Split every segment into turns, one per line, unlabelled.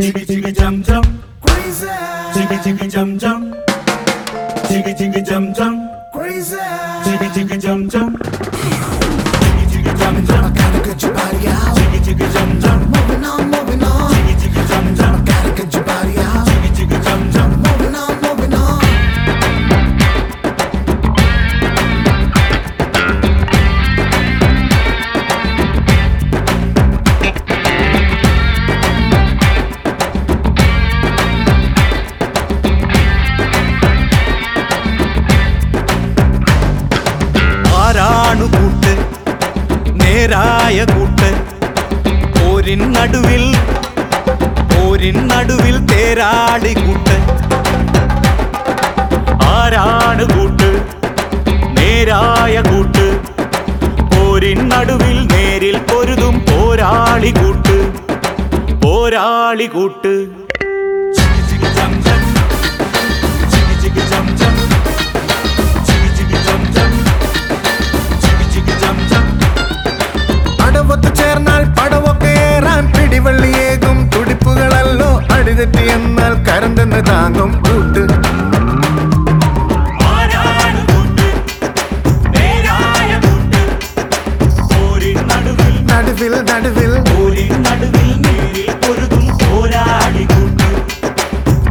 지그지그점점
crazy
지그지그점점 지그지그점점
crazy
지그지그점점 지그지그점점 I
gotta get your body out
지그지그점점
moving on moving on
നേരായ കൂട്ട്. പോരിൻ നടുവിൽ പോരിൻ നടുവിൽ തേരാടി കൂട്ട്. ആരാണ് കൂട്ട്? നേരായ കൂട്ട്. പോരിൻ നടുവിൽ നേരിൽ പൊരുതും പോരാളി കൂട്ട്. പോരാളി കൂട്ട്.
താങ്ങും കൂട്ട്. നടുവിൽ നടുവിൽ.
നടുവിൽ നേരിൽ പൊരുതും പോരാടി കൂട്ട്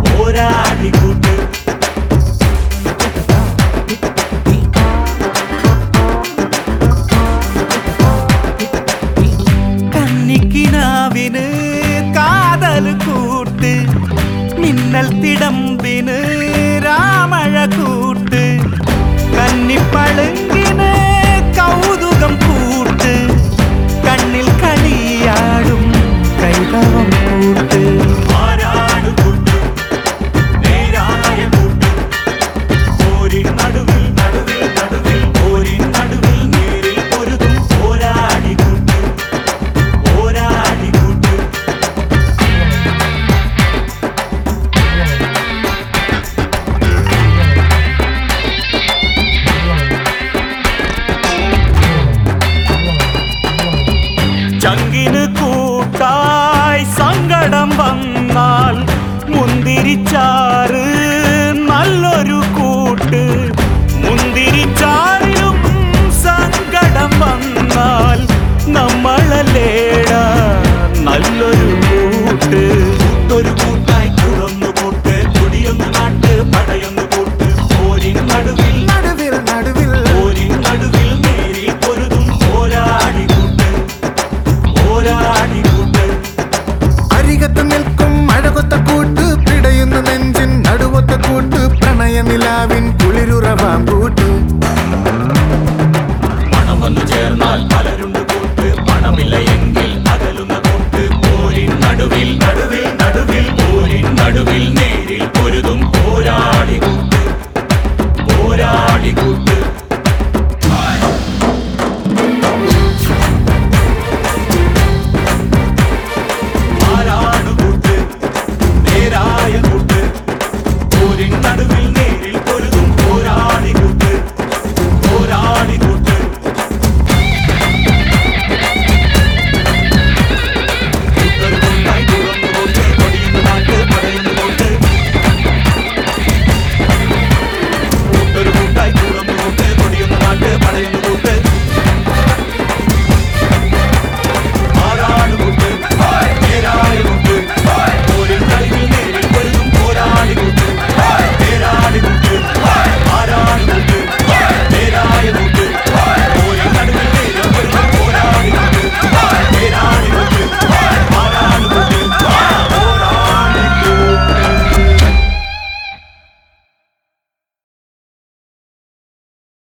പോരാടി കൂട്ട് കാതൽ மின்னல் திடம்பினு ராமழ கூட்டு கன்னி பழுங்கின கௌது கூட்டாய் சங்கடம் வந்தால் முந்திரிச்சாறு അതിൽ നേരിൽ പൊരുതും പോരാടികൾ